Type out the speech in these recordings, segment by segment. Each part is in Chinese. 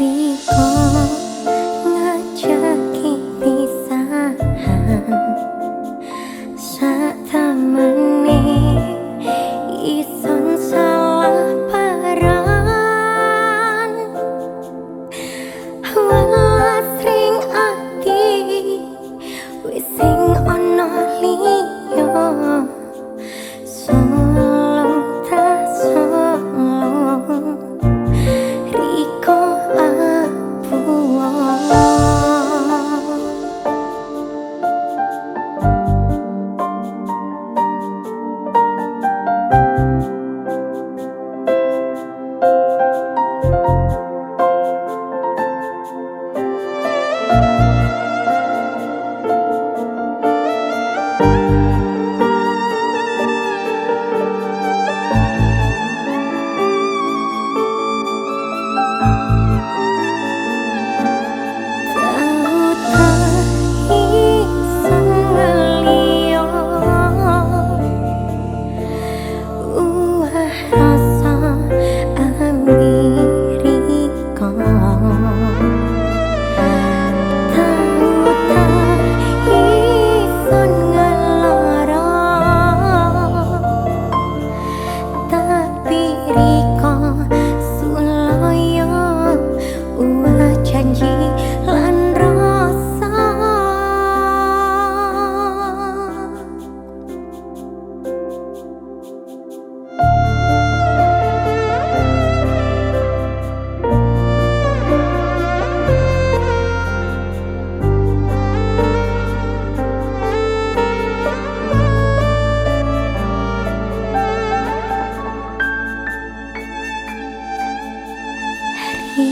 Please.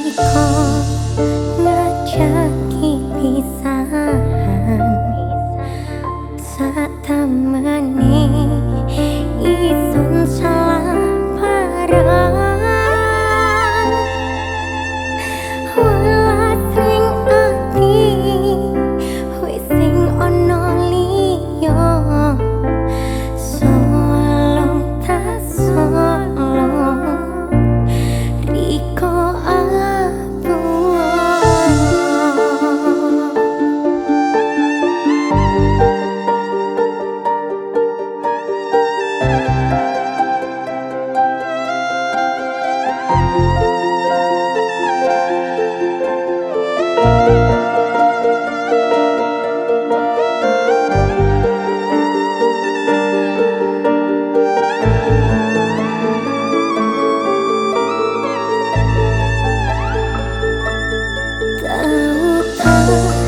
一 love.